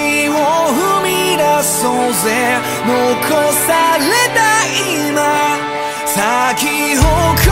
地を踏み出そうぜ。残された今先誇